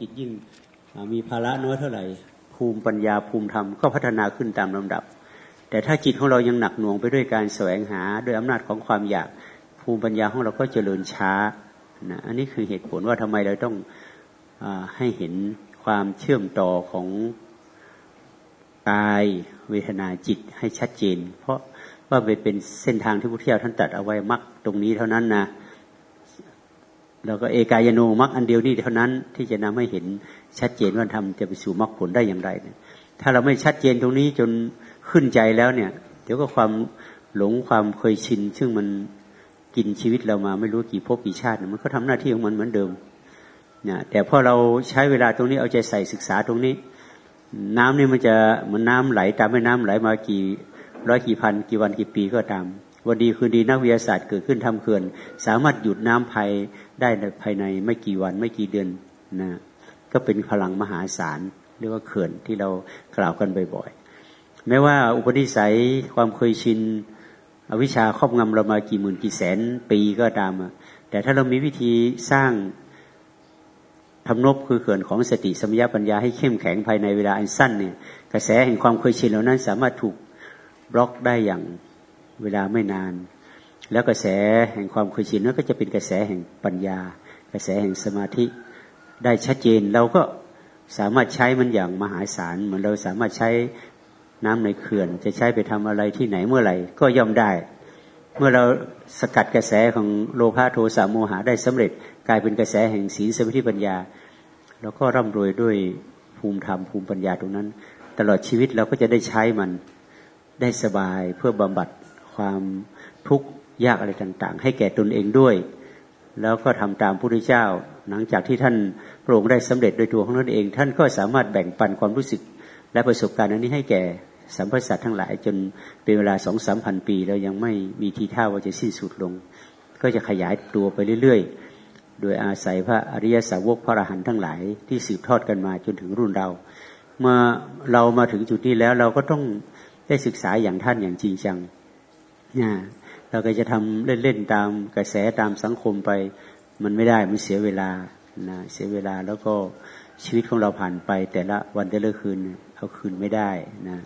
จิตยิ่งมีภาระน้อยเท่าไหร่ ภูมิปัญญาภูมิธรรมก็พัฒนาขึ้นตามลำดับ แต่ถ้าจิตของเรายังหนักหน่วงไปด้วยการแสวงหาด้วยอำนาจของความอยากภูมิปัญญาของเราก็เจริญช้านะอันนี้คือเหตุผลว่าทำไมเราต้องอให้เห็นความเชื่อมต่อของกายเวทนาจิตให้ชัดเจน เพราะว่าไปเป็นเส้นทางที่พุทธเจ้าท่านตัดเอาไว้มักตรงนี้เท่านั้นนะ แล้วก็เอกายโนมักอันเดียวนี่เท่านั้นที่จะนำให้เห็นชัดเจนว่าทำจะไปสู่มรรคผลได้อย่างไรถ้าเราไม่ชัดเจนตรงนี้จนขึ้นใจแล้วเนี่ย เดี๋ยวก็ความหลงความเคยชิน ซึ่งมันกินชีวิตเรามาไม่รู้กี่ภพกี่ชาติมันก็ทำหน้าที่ของมันเหมือนเดิมเนี่ยแต่พอเราใช้เวลาตรงนี้เอาใจใส่ศึกษาตรงนี้ น้ำนี่มันจะเหมือนน้าไหลตามแม่น้ำไหลมากี่ร้อยกี่พันกี่วันกี่ปีก็ตาม วันดีคืนดีนักวิทยาศาสตร์เกิดขึ้นทำเขื่อน สามารถหยุดน้ำภัยได้ภายในไม่กี่วันไม่กี่เดือนนะก็เป็นพลังมหาศาลเรียกว่าเขื่อนที่เรากล่าวกันบ่อยๆแม้ว่าอุปนิสัยความเคยชินอวิชชาครอบงำเรามากี่หมื่นกี่แสนปีก็ตามแต่ถ้าเรามีวิธีสร้างทำนบคือเขื่อนของสติสมัญปัญญาให้เข้มแข็งภายในเวลาอันสั้นเนี่ยกระแสแห่งความเคยชินเหล่านั้นสามารถถูกบล็อกได้อย่าง เวลาไม่นาน แล้วกระแสแห่งความเคยชินนั้นก็จะเป็นกระแสแห่งปัญญา กระแสแห่งสมาธิได้ชัดเจนเราก็สามารถใช้มันอย่างมหาศาลเหมือนเราสามารถใช้น้ำในเขื่อน จะใช้ไปทำอะไรที่ไหนเมื่อไหร่ ก็ย่อมได้ เมื่อเราสกัดกระแสของโลภะโทสะโมหะได้สำเร็จ กลายเป็นกระแสแห่งศีลสมาธิปัญญาเราก็ร่ำรวยด้วยภูมิธรรมภูมิปัญญาตรงนั้น ตลอดชีวิตเราก็จะได้ใช้มันได้สบายเพื่อบำบัด ความทุกข์ยากอะไรต่าง ๆ ให้แก่ตนเองด้วย แล้วก็ทำตามพระพุทธเจ้า หลังจากที่ท่านพระองค์ได้สำเร็จโดยตัวของท่านเอง ท่านก็สามารถแบ่งปันความรู้สึกและประสบการณ์อันนี้ให้แก่สัมพสัตทั้งหลาย จนเป็นเวลาสองสามพันปี แล้วยังไม่มีทีท่าว่าจะสิ้นสุดลง ก็จะขยายตัวไปเรื่อย ๆ โดยอาศัยพระอริยสาวกพระอรหันต์ทั้งหลาย ที่สืบทอดกันมาจนถึงรุ่นเราเมื่อเรามาถึงจุดนี้แล้วเราก็ต้องได้ศึกษาอย่างท่านอย่างจริงจัง เราก็จะทำเล่นๆตามกระแสตามสังคมไป มันไม่ได้มันเสียเวลานะเสียเวลาแล้วก็ชีวิตของเราผ่านไป แต่ละวันแต่ละคืนเอาคืนไม่ได้นะ